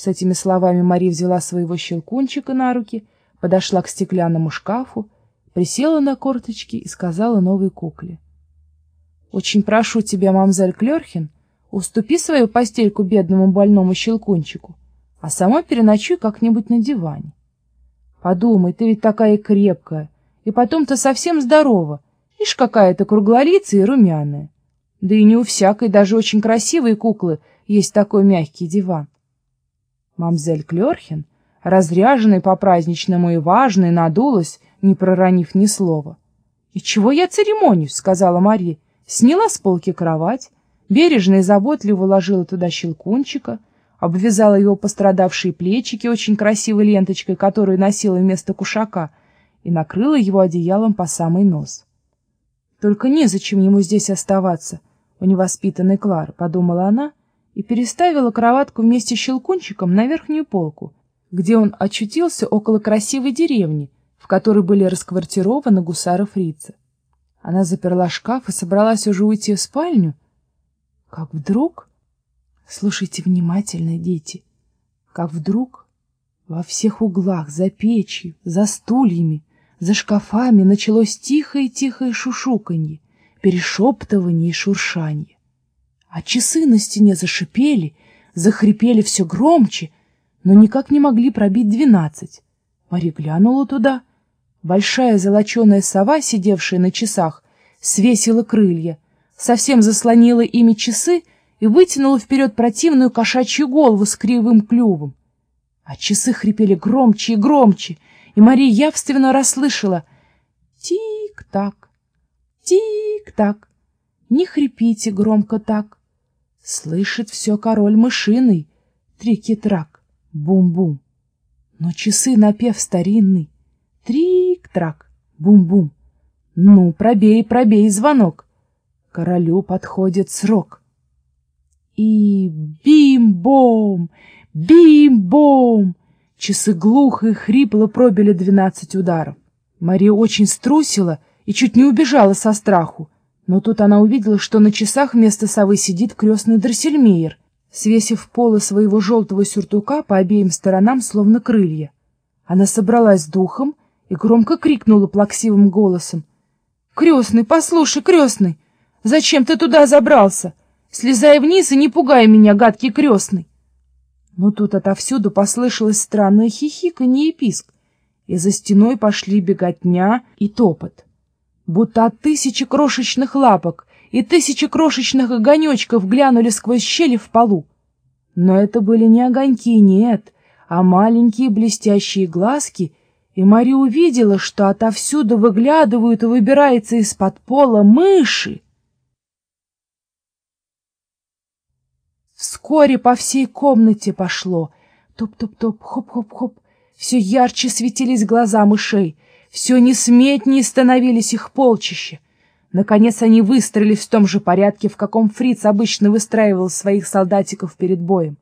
С этими словами Мария взяла своего щелкунчика на руки, подошла к стеклянному шкафу, присела на корточки и сказала новой кукле. — Очень прошу тебя, мамзель Клерхин, уступи свою постельку бедному больному щелкунчику, а сама переночуй как-нибудь на диване. Подумай, ты ведь такая крепкая, и потом ты совсем здорова, ишь какая-то круглолицая и румяная. Да и не у всякой, даже очень красивой куклы, есть такой мягкий диван. Мамзель Клерхин, разряженной по-праздничному и важной, надулась, не проронив ни слова. — И чего я церемонюсь? — сказала Мария. Сняла с полки кровать, бережно и заботливо уложила туда щелкунчика, обвязала его пострадавшие плечики очень красивой ленточкой, которую носила вместо кушака, и накрыла его одеялом по самый нос. Только незачем ему здесь оставаться, у невоспитанной Клары, — подумала она, и переставила кроватку вместе с щелкунчиком на верхнюю полку, где он очутился около красивой деревни, в которой были расквартированы гусары фрица. Она заперла шкаф и собралась уже уйти в спальню, как вдруг... Слушайте внимательно, дети, как вдруг во всех углах, за печью, за стульями, за шкафами началось тихое-тихое шушуканье, перешептывание и шуршанье. А часы на стене зашипели, захрипели все громче, но никак не могли пробить двенадцать. Мария глянула туда. Большая золоченая сова, сидевшая на часах, свесила крылья, совсем заслонила ими часы и вытянула вперед противную кошачью голову с кривым клювом. А часы хрипели громче и громче, и Мария явственно расслышала «Тик-так, тик-так, не хрипите громко так». Слышит все король мышиный, трики-трак, бум-бум. Но часы напев старинный, трик-трак, бум-бум. Ну, пробей, пробей звонок, королю подходит срок. И бим-бом, бим-бом! Часы глухо и хрипло пробили двенадцать ударов. Мария очень струсила и чуть не убежала со страху. Но тут она увидела, что на часах вместо совы сидит крестный Дроссельмейер, свесив полы своего желтого сюртука по обеим сторонам, словно крылья. Она собралась с духом и громко крикнула плаксивым голосом. — Крестный, послушай, крестный, зачем ты туда забрался? Слезай вниз и не пугай меня, гадкий крестный. Но тут отовсюду послышалось странное хихиканье и писк, и за стеной пошли беготня и топот. Будто от тысячи крошечных лапок и тысячи крошечных огонечков глянули сквозь щели в полу. Но это были не огоньки, нет, а маленькие блестящие глазки, и Мария увидела, что отовсюду выглядывают и выбираются из-под пола мыши. Вскоре по всей комнате пошло. Топ-топ-топ, хоп-хоп-хоп. Все ярче светились глаза мышей, все несметнее становились их полчища. Наконец они выстроились в том же порядке, в каком фриц обычно выстраивал своих солдатиков перед боем.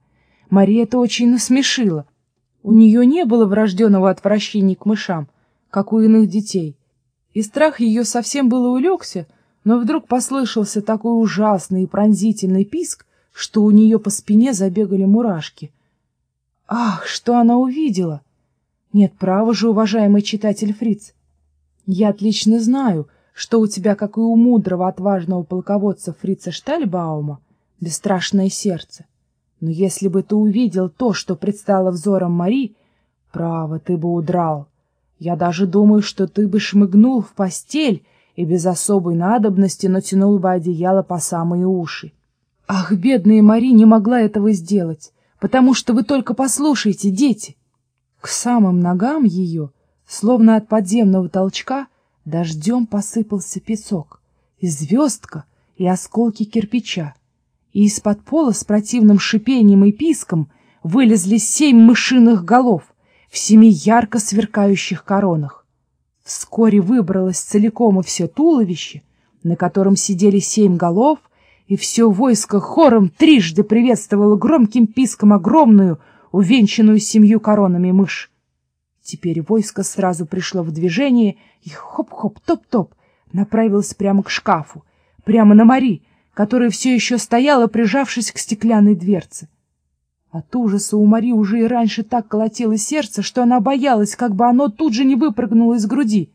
Мария это очень насмешила. У нее не было врожденного отвращения к мышам, как у иных детей. И страх ее совсем было улегся, но вдруг послышался такой ужасный и пронзительный писк, что у нее по спине забегали мурашки. Ах, что она увидела! Нет, право же, уважаемый читатель Фриц. Я отлично знаю, что у тебя, как и у мудрого, отважного полководца Фрица Штальбаума, бесстрашное сердце. Но если бы ты увидел то, что предстало взором Мари, право, ты бы удрал. Я даже думаю, что ты бы шмыгнул в постель и без особой надобности натянул бы одеяло по самые уши. Ах, бедная Мари не могла этого сделать, потому что вы только послушайте, дети. К самым ногам ее, словно от подземного толчка, дождем посыпался песок, и звездка, и осколки кирпича, и из-под пола с противным шипением и писком вылезли семь мышиных голов в семи ярко сверкающих коронах. Вскоре выбралось целиком и все туловище, на котором сидели семь голов, и все войско хором трижды приветствовало громким писком огромную, увенчанную семью коронами мышь. Теперь войско сразу пришло в движение и хоп-хоп, топ-топ направилось прямо к шкафу, прямо на Мари, которая все еще стояла, прижавшись к стеклянной дверце. От ужаса у Мари уже и раньше так колотилось сердце, что она боялась, как бы оно тут же не выпрыгнуло из груди.